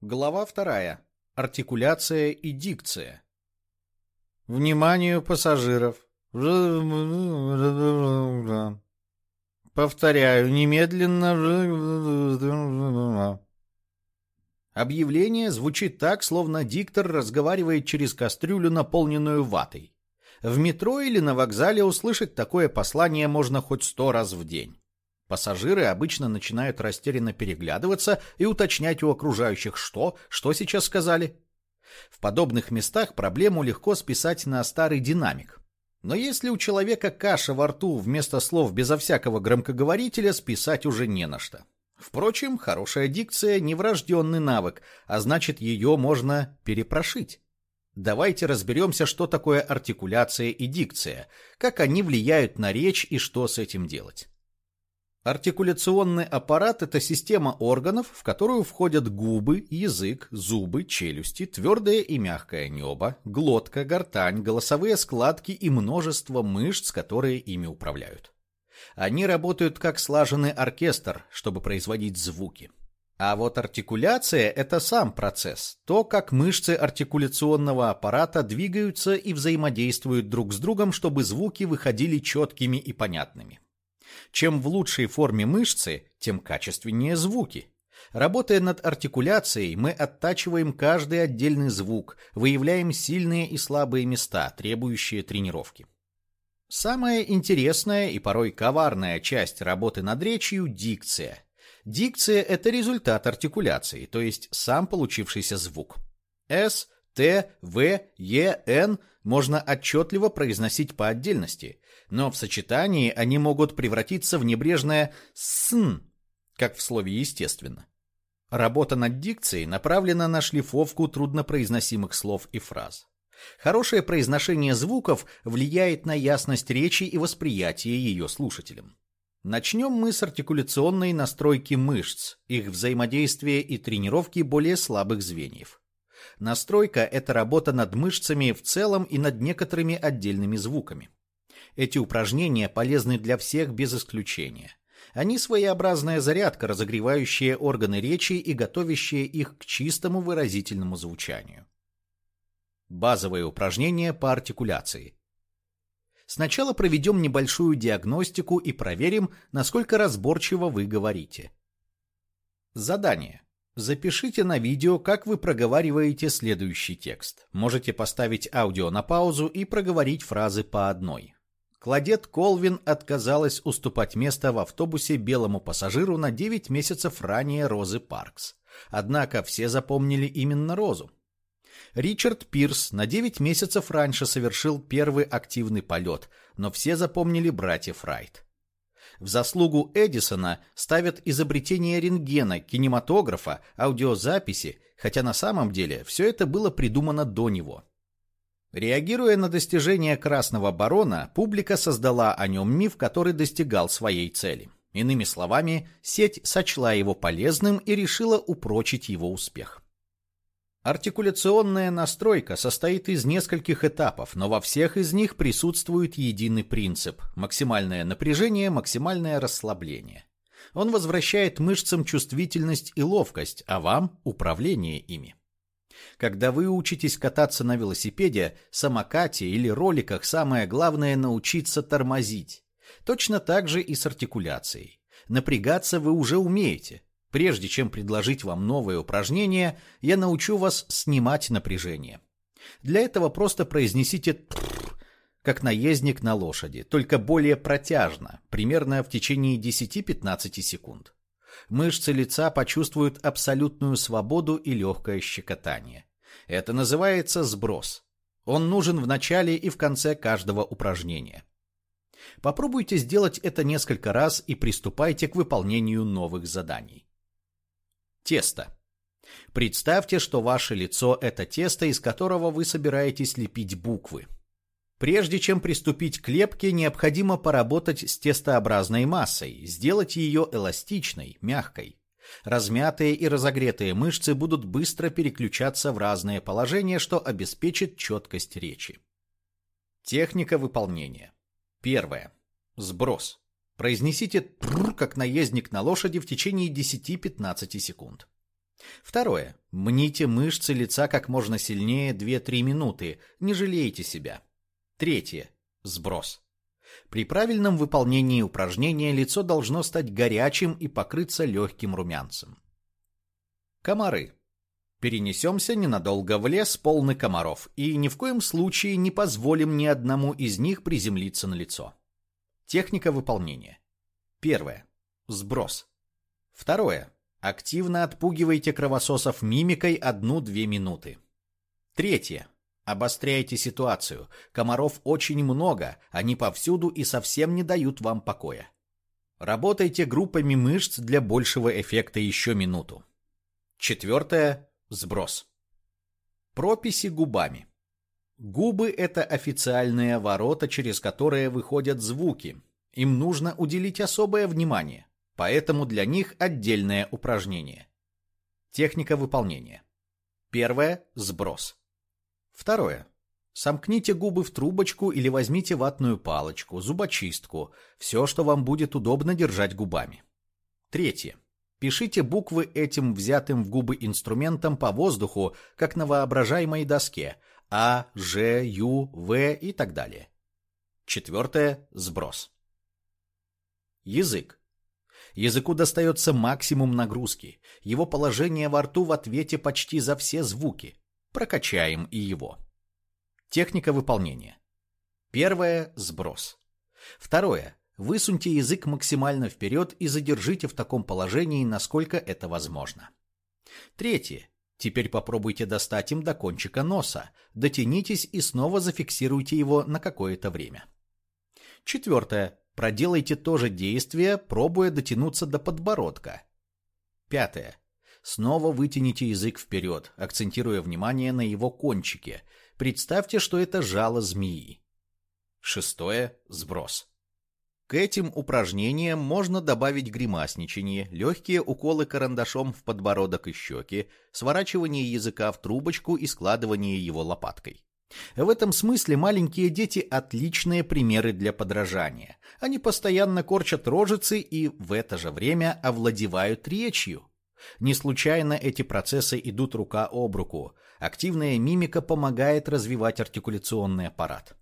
Глава вторая. Артикуляция и дикция. Вниманию пассажиров. Повторяю, немедленно. Объявление звучит так, словно диктор разговаривает через кастрюлю, наполненную ватой. В метро или на вокзале услышать такое послание можно хоть сто раз в день. Пассажиры обычно начинают растерянно переглядываться и уточнять у окружающих, что, что сейчас сказали. В подобных местах проблему легко списать на старый динамик. Но если у человека каша во рту вместо слов безо всякого громкоговорителя, списать уже не на что. Впрочем, хорошая дикция – не врожденный навык, а значит, ее можно перепрошить. Давайте разберемся, что такое артикуляция и дикция, как они влияют на речь и что с этим делать. Артикуляционный аппарат – это система органов, в которую входят губы, язык, зубы, челюсти, твердое и мягкое небо, глотка, гортань, голосовые складки и множество мышц, которые ими управляют. Они работают как слаженный оркестр, чтобы производить звуки. А вот артикуляция – это сам процесс, то, как мышцы артикуляционного аппарата двигаются и взаимодействуют друг с другом, чтобы звуки выходили четкими и понятными. Чем в лучшей форме мышцы, тем качественнее звуки. Работая над артикуляцией, мы оттачиваем каждый отдельный звук, выявляем сильные и слабые места, требующие тренировки. Самая интересная и порой коварная часть работы над речью – дикция. Дикция – это результат артикуляции, то есть сам получившийся звук. «С», «Т», «В», «Е», «Н» можно отчетливо произносить по отдельности, но в сочетании они могут превратиться в небрежное «сн», как в слове «естественно». Работа над дикцией направлена на шлифовку труднопроизносимых слов и фраз. Хорошее произношение звуков влияет на ясность речи и восприятие ее слушателем. Начнем мы с артикуляционной настройки мышц, их взаимодействия и тренировки более слабых звеньев. Настройка – это работа над мышцами в целом и над некоторыми отдельными звуками. Эти упражнения полезны для всех без исключения. Они своеобразная зарядка, разогревающая органы речи и готовящая их к чистому выразительному звучанию. Базовые упражнения по артикуляции. Сначала проведем небольшую диагностику и проверим, насколько разборчиво вы говорите. Задание. Запишите на видео, как вы проговариваете следующий текст. Можете поставить аудио на паузу и проговорить фразы по одной. Кладет Колвин отказалась уступать место в автобусе белому пассажиру на 9 месяцев ранее Розы Паркс. Однако все запомнили именно Розу. Ричард Пирс на 9 месяцев раньше совершил первый активный полет, но все запомнили братьев Райт. В заслугу Эдисона ставят изобретение рентгена, кинематографа, аудиозаписи, хотя на самом деле все это было придумано до него. Реагируя на достижения Красного Барона, публика создала о нем миф, который достигал своей цели. Иными словами, сеть сочла его полезным и решила упрочить его успех. Артикуляционная настройка состоит из нескольких этапов, но во всех из них присутствует единый принцип – максимальное напряжение, максимальное расслабление. Он возвращает мышцам чувствительность и ловкость, а вам – управление ими. Когда вы учитесь кататься на велосипеде, самокате или роликах, самое главное – научиться тормозить. Точно так же и с артикуляцией. Напрягаться вы уже умеете – Прежде чем предложить вам новое упражнение, я научу вас снимать напряжение. Для этого просто произнесите как наездник на лошади, только более протяжно, примерно в течение 10-15 секунд. Мышцы лица почувствуют абсолютную свободу и легкое щекотание. Это называется сброс. Он нужен в начале и в конце каждого упражнения. Попробуйте сделать это несколько раз и приступайте к выполнению новых заданий. Тесто. Представьте, что ваше лицо – это тесто, из которого вы собираетесь лепить буквы. Прежде чем приступить к лепке, необходимо поработать с тестообразной массой, сделать ее эластичной, мягкой. Размятые и разогретые мышцы будут быстро переключаться в разные положения, что обеспечит четкость речи. Техника выполнения. Первое. Сброс. Произнесите «тр», как наездник на лошади в течение 10-15 секунд. Второе. Мните мышцы лица как можно сильнее 2-3 минуты, не жалейте себя. Третье. Сброс. При правильном выполнении упражнения лицо должно стать горячим и покрыться легким румянцем. Комары. Перенесемся ненадолго в лес, полный комаров, и ни в коем случае не позволим ни одному из них приземлиться на лицо. Техника выполнения. Первое. Сброс. Второе. Активно отпугивайте кровососов мимикой одну-две минуты. Третье. Обостряйте ситуацию. Комаров очень много, они повсюду и совсем не дают вам покоя. Работайте группами мышц для большего эффекта еще минуту. Четвертое. Сброс. Прописи губами. Губы – это официальные ворота, через которые выходят звуки. Им нужно уделить особое внимание поэтому для них отдельное упражнение. Техника выполнения. Первое – сброс. Второе. Сомкните губы в трубочку или возьмите ватную палочку, зубочистку, все, что вам будет удобно держать губами. Третье. Пишите буквы этим взятым в губы инструментом по воздуху, как на воображаемой доске А, Ж, Ю, В и так далее. Четвертое – сброс. Язык. Языку достается максимум нагрузки. Его положение во рту в ответе почти за все звуки. Прокачаем и его. Техника выполнения. Первое – сброс. Второе – высуньте язык максимально вперед и задержите в таком положении, насколько это возможно. Третье – теперь попробуйте достать им до кончика носа, дотянитесь и снова зафиксируйте его на какое-то время. Четвертое Проделайте то же действие, пробуя дотянуться до подбородка. Пятое. Снова вытяните язык вперед, акцентируя внимание на его кончике. Представьте, что это жало змеи. Шестое. Сброс. К этим упражнениям можно добавить гримасничание, легкие уколы карандашом в подбородок и щеки, сворачивание языка в трубочку и складывание его лопаткой. В этом смысле маленькие дети – отличные примеры для подражания. Они постоянно корчат рожицы и в это же время овладевают речью. Не случайно эти процессы идут рука об руку. Активная мимика помогает развивать артикуляционный аппарат.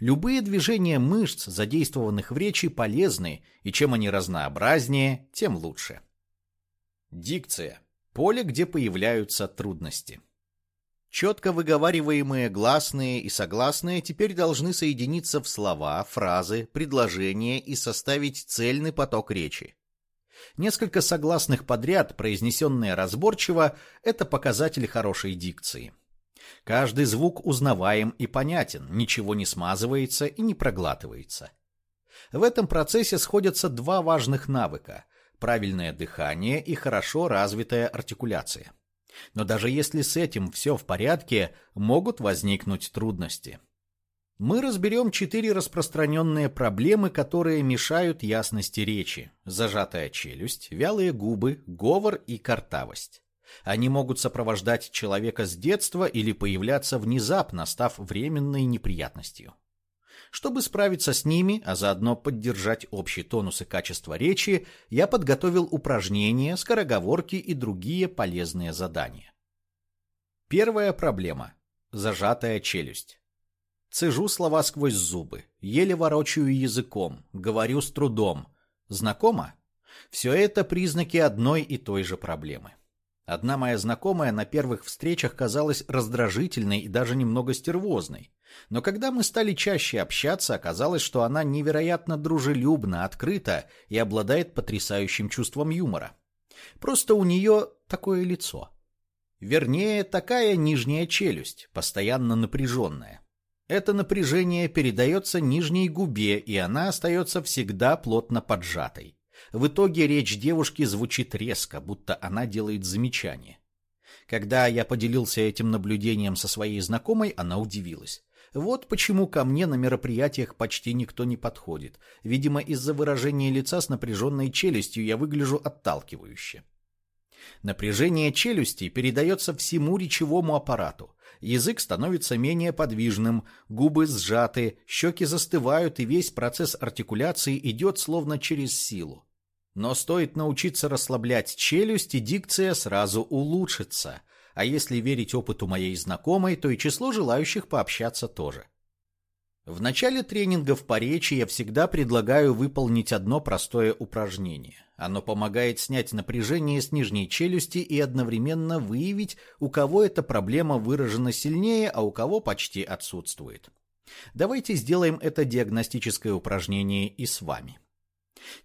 Любые движения мышц, задействованных в речи, полезны, и чем они разнообразнее, тем лучше. Дикция – поле, где появляются трудности. Четко выговариваемые гласные и согласные теперь должны соединиться в слова, фразы, предложения и составить цельный поток речи. Несколько согласных подряд, произнесенные разборчиво, это показатель хорошей дикции. Каждый звук узнаваем и понятен, ничего не смазывается и не проглатывается. В этом процессе сходятся два важных навыка – правильное дыхание и хорошо развитая артикуляция. Но даже если с этим все в порядке, могут возникнуть трудности. Мы разберем четыре распространенные проблемы, которые мешают ясности речи. Зажатая челюсть, вялые губы, говор и картавость. Они могут сопровождать человека с детства или появляться внезапно, став временной неприятностью. Чтобы справиться с ними, а заодно поддержать общий тонус и качество речи, я подготовил упражнения, скороговорки и другие полезные задания. Первая проблема. Зажатая челюсть. Цежу слова сквозь зубы, еле ворочаю языком, говорю с трудом. Знакомо? Все это признаки одной и той же проблемы. Одна моя знакомая на первых встречах казалась раздражительной и даже немного стервозной. Но когда мы стали чаще общаться, оказалось, что она невероятно дружелюбна, открыта и обладает потрясающим чувством юмора. Просто у нее такое лицо. Вернее, такая нижняя челюсть, постоянно напряженная. Это напряжение передается нижней губе, и она остается всегда плотно поджатой. В итоге речь девушки звучит резко, будто она делает замечание. Когда я поделился этим наблюдением со своей знакомой, она удивилась. Вот почему ко мне на мероприятиях почти никто не подходит. Видимо, из-за выражения лица с напряженной челюстью я выгляжу отталкивающе. Напряжение челюсти передается всему речевому аппарату. Язык становится менее подвижным, губы сжаты, щеки застывают, и весь процесс артикуляции идет словно через силу. Но стоит научиться расслаблять челюсть, и дикция сразу улучшится. А если верить опыту моей знакомой, то и число желающих пообщаться тоже. В начале тренингов по речи я всегда предлагаю выполнить одно простое упражнение. Оно помогает снять напряжение с нижней челюсти и одновременно выявить, у кого эта проблема выражена сильнее, а у кого почти отсутствует. Давайте сделаем это диагностическое упражнение и с вами.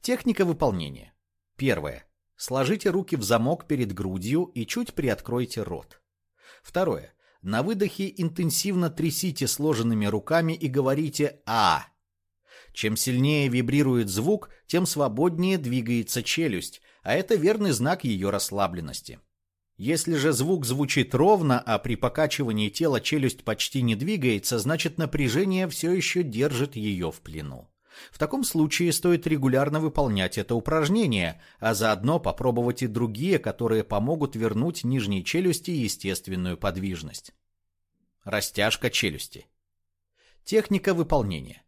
Техника выполнения. Первое. Сложите руки в замок перед грудью и чуть приоткройте рот. Второе. На выдохе интенсивно трясите сложенными руками и говорите «А». Чем сильнее вибрирует звук, тем свободнее двигается челюсть, а это верный знак ее расслабленности. Если же звук звучит ровно, а при покачивании тела челюсть почти не двигается, значит напряжение все еще держит ее в плену. В таком случае стоит регулярно выполнять это упражнение, а заодно попробовать и другие, которые помогут вернуть нижней челюсти естественную подвижность. Растяжка челюсти. Техника выполнения.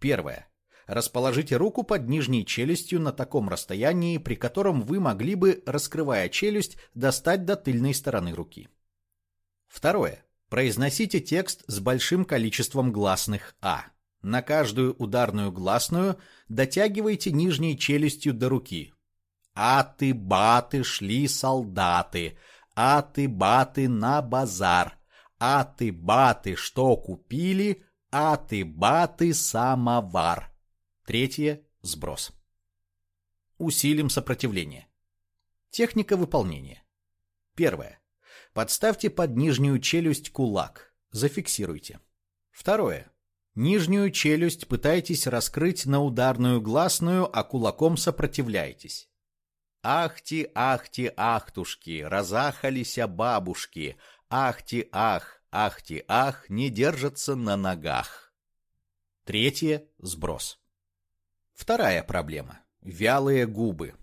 Первое. Расположите руку под нижней челюстью на таком расстоянии, при котором вы могли бы, раскрывая челюсть, достать до тыльной стороны руки. Второе. Произносите текст с большим количеством гласных «а». На каждую ударную гласную дотягивайте нижней челюстью до руки. Аты-баты шли солдаты, аты-баты на базар, аты-баты что купили, аты-баты самовар. Третье – сброс. Усилим сопротивление. Техника выполнения. Первое. Подставьте под нижнюю челюсть кулак. Зафиксируйте. Второе. Нижнюю челюсть пытайтесь раскрыть на ударную гласную, а кулаком сопротивляйтесь. Ахти, ахти, ахтушки, разахалися бабушки, ахти, ах, ахти, ах, не держатся на ногах. Третье – сброс. Вторая проблема – вялые губы.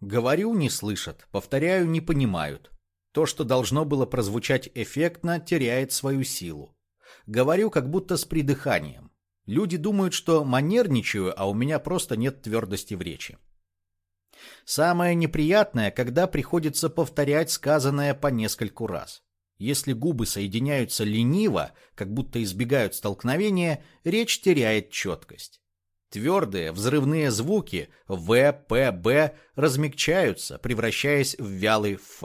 Говорю – не слышат, повторяю – не понимают. То, что должно было прозвучать эффектно, теряет свою силу. Говорю как будто с придыханием. Люди думают, что манерничаю, а у меня просто нет твердости в речи. Самое неприятное, когда приходится повторять сказанное по нескольку раз. Если губы соединяются лениво, как будто избегают столкновения, речь теряет четкость. Твердые взрывные звуки В, П, Б размягчаются, превращаясь в вялый Ф.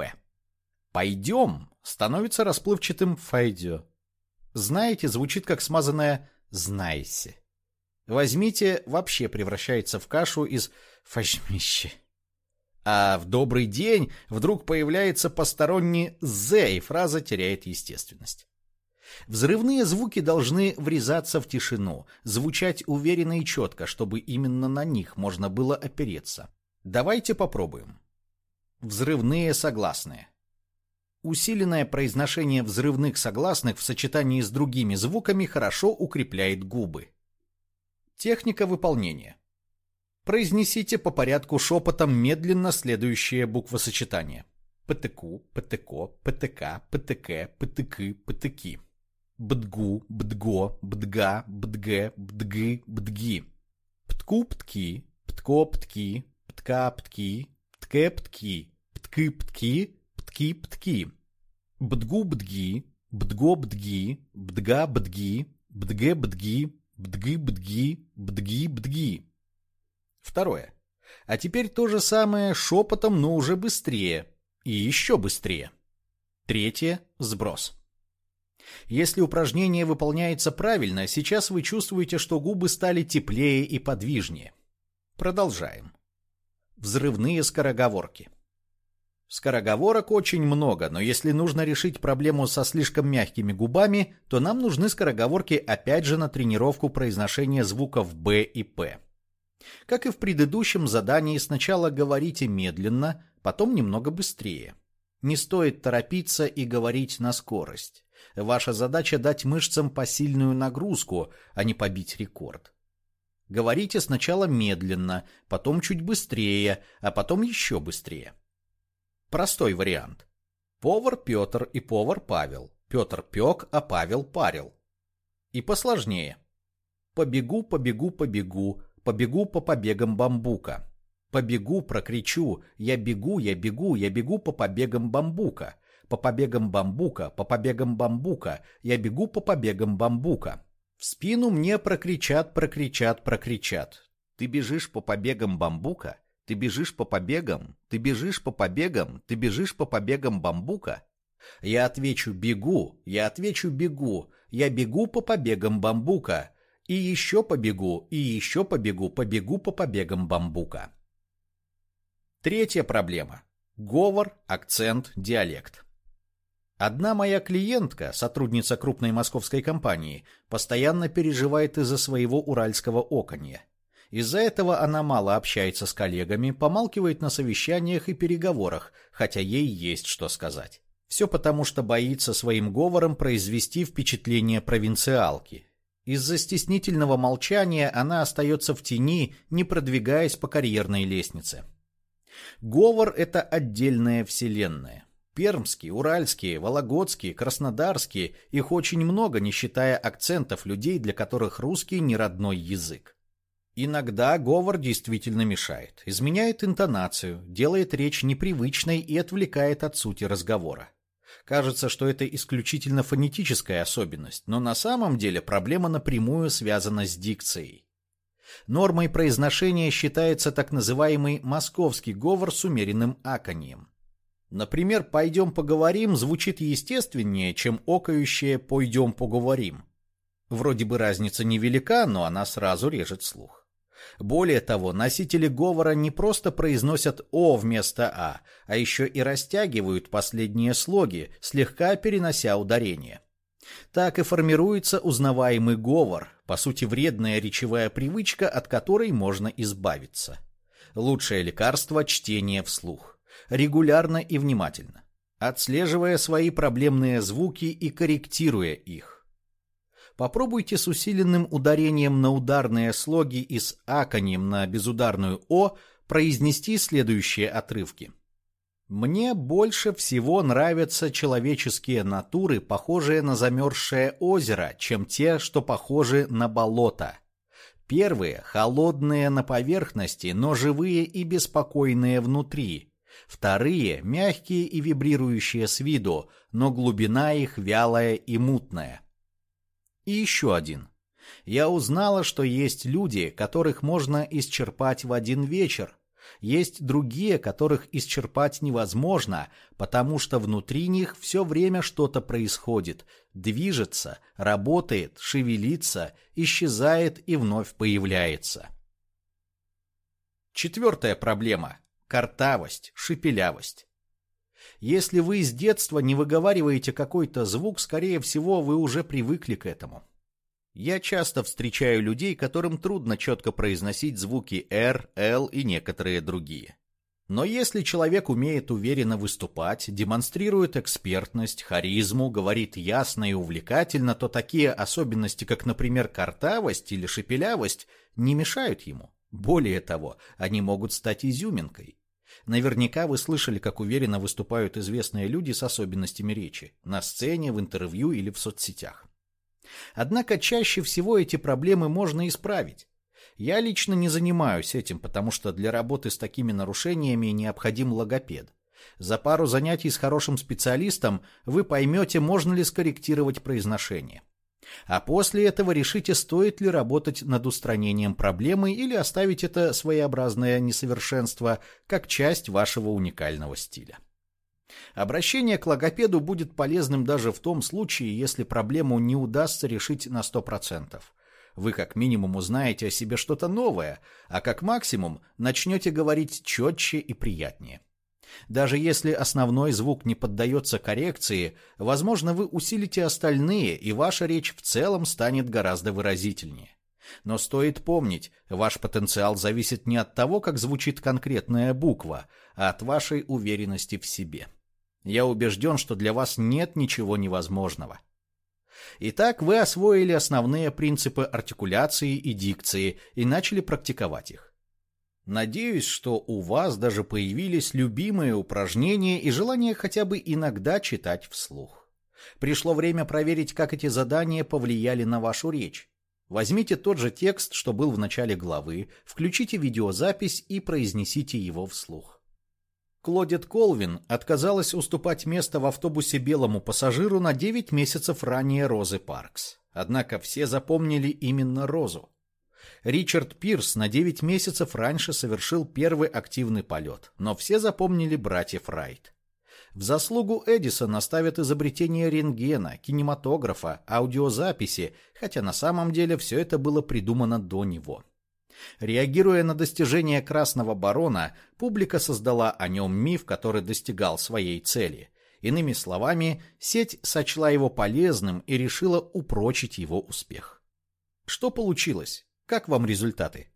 «Пойдем» становится расплывчатым «файдё». «Знаете» звучит как смазанное «знайся». «Возьмите» вообще превращается в кашу из «фашмищи». А в «добрый день» вдруг появляется посторонний «з», и фраза теряет естественность. Взрывные звуки должны врезаться в тишину, звучать уверенно и четко, чтобы именно на них можно было опереться. Давайте попробуем. Взрывные согласные. Усиленное произношение взрывных согласных в сочетании с другими звуками хорошо укрепляет губы. Техника выполнения. Произнесите по порядку шепотом медленно следующее буквосочетание. ПТК, ПТК, ПТК, ПТК, ПТК, ПТКи. Бдгу, бдго, бдга, бдге, бдгы, бдги. Птку, птки, птко, птки, птка, птки, птке, птки, птки, птки, птки, птки. Бдгу-бдги, бдго-бдги, бдга-бдги, бдге-бдги, бдги-бдги, бдги-бдги. Второе. А теперь то же самое шепотом, но уже быстрее. И еще быстрее. Третье – сброс. Если упражнение выполняется правильно, сейчас вы чувствуете, что губы стали теплее и подвижнее. Продолжаем. Взрывные скороговорки. Скороговорок очень много, но если нужно решить проблему со слишком мягкими губами, то нам нужны скороговорки опять же на тренировку произношения звуков «б» и «п». Как и в предыдущем задании, сначала говорите медленно, потом немного быстрее. Не стоит торопиться и говорить на скорость. Ваша задача дать мышцам посильную нагрузку, а не побить рекорд. Говорите сначала медленно, потом чуть быстрее, а потом еще быстрее. Простой вариант. Повар Петр и повар Павел. Петр пек, а Павел парил. И посложнее. Побегу, побегу, побегу, побегу по побегам бамбука. Побегу, прокричу. Я бегу, я бегу, я бегу по побегам бамбука. По побегам бамбука, по побегам бамбука. Я бегу по побегам бамбука. В спину мне прокричат, прокричат, прокричат. Ты бежишь по побегам бамбука? Ты бежишь по побегам? Ты бежишь по побегам? Ты бежишь по побегам бамбука? Я отвечу «бегу», я отвечу «бегу», я бегу по побегам бамбука. И еще побегу, и еще побегу, побегу по побегам бамбука. Третья проблема. Говор, акцент, диалект. Одна моя клиентка, сотрудница крупной московской компании, постоянно переживает из-за своего уральского оконья. Из-за этого она мало общается с коллегами, помалкивает на совещаниях и переговорах, хотя ей есть что сказать. Все потому, что боится своим говором произвести впечатление провинциалки. Из-за стеснительного молчания она остается в тени, не продвигаясь по карьерной лестнице. Говор – это отдельная вселенная. Пермские, уральские, вологодские, краснодарские – их очень много, не считая акцентов людей, для которых русский не родной язык. Иногда говор действительно мешает, изменяет интонацию, делает речь непривычной и отвлекает от сути разговора. Кажется, что это исключительно фонетическая особенность, но на самом деле проблема напрямую связана с дикцией. Нормой произношения считается так называемый московский говор с умеренным аканьем. Например, «пойдем поговорим» звучит естественнее, чем окающее «пойдем поговорим». Вроде бы разница невелика, но она сразу режет слух. Более того, носители говора не просто произносят «о» вместо «а», а еще и растягивают последние слоги, слегка перенося ударение. Так и формируется узнаваемый говор, по сути вредная речевая привычка, от которой можно избавиться. Лучшее лекарство – чтение вслух. Регулярно и внимательно. Отслеживая свои проблемные звуки и корректируя их. Попробуйте с усиленным ударением на ударные слоги и с аканьем на безударную «о» произнести следующие отрывки. Мне больше всего нравятся человеческие натуры, похожие на замерзшее озеро, чем те, что похожи на болото. Первые – холодные на поверхности, но живые и беспокойные внутри. Вторые – мягкие и вибрирующие с виду, но глубина их вялая и мутная. И еще один. Я узнала, что есть люди, которых можно исчерпать в один вечер, есть другие, которых исчерпать невозможно, потому что внутри них все время что-то происходит, движется, работает, шевелится, исчезает и вновь появляется. Четвертая проблема – картавость, шепелявость. Если вы с детства не выговариваете какой-то звук, скорее всего, вы уже привыкли к этому. Я часто встречаю людей, которым трудно четко произносить звуки R, L и некоторые другие. Но если человек умеет уверенно выступать, демонстрирует экспертность, харизму, говорит ясно и увлекательно, то такие особенности, как, например, картавость или шепелявость, не мешают ему. Более того, они могут стать изюминкой. Наверняка вы слышали, как уверенно выступают известные люди с особенностями речи, на сцене, в интервью или в соцсетях. Однако чаще всего эти проблемы можно исправить. Я лично не занимаюсь этим, потому что для работы с такими нарушениями необходим логопед. За пару занятий с хорошим специалистом вы поймете, можно ли скорректировать произношение. А после этого решите, стоит ли работать над устранением проблемы или оставить это своеобразное несовершенство как часть вашего уникального стиля. Обращение к логопеду будет полезным даже в том случае, если проблему не удастся решить на 100%. Вы как минимум узнаете о себе что-то новое, а как максимум начнете говорить четче и приятнее. Даже если основной звук не поддается коррекции, возможно, вы усилите остальные, и ваша речь в целом станет гораздо выразительнее. Но стоит помнить, ваш потенциал зависит не от того, как звучит конкретная буква, а от вашей уверенности в себе. Я убежден, что для вас нет ничего невозможного. Итак, вы освоили основные принципы артикуляции и дикции и начали практиковать их. Надеюсь, что у вас даже появились любимые упражнения и желание хотя бы иногда читать вслух. Пришло время проверить, как эти задания повлияли на вашу речь. Возьмите тот же текст, что был в начале главы, включите видеозапись и произнесите его вслух. Клодет Колвин отказалась уступать место в автобусе белому пассажиру на 9 месяцев ранее Розы Паркс. Однако все запомнили именно Розу. Ричард Пирс на 9 месяцев раньше совершил первый активный полет, но все запомнили братьев Райт. В заслугу Эдисона ставят изобретение рентгена, кинематографа, аудиозаписи, хотя на самом деле все это было придумано до него. Реагируя на достижения Красного Барона, публика создала о нем миф, который достигал своей цели. Иными словами, сеть сочла его полезным и решила упрочить его успех. Что получилось? Как вам результаты?